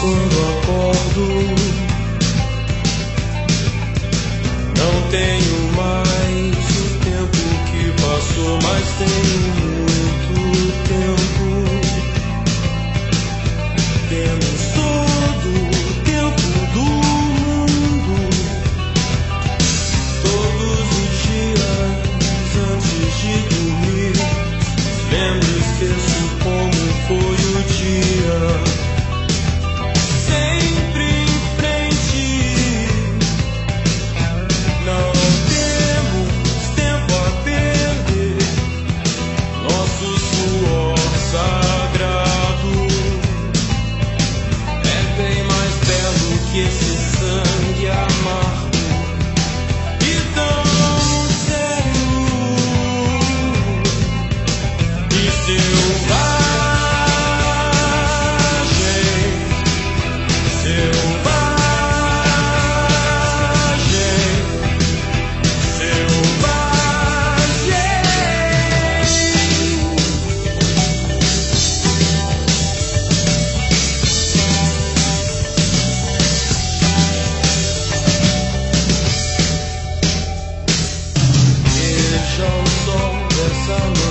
quando acordo. Não tenho mais o tempo que passou, mas tenho muito tempo. So son.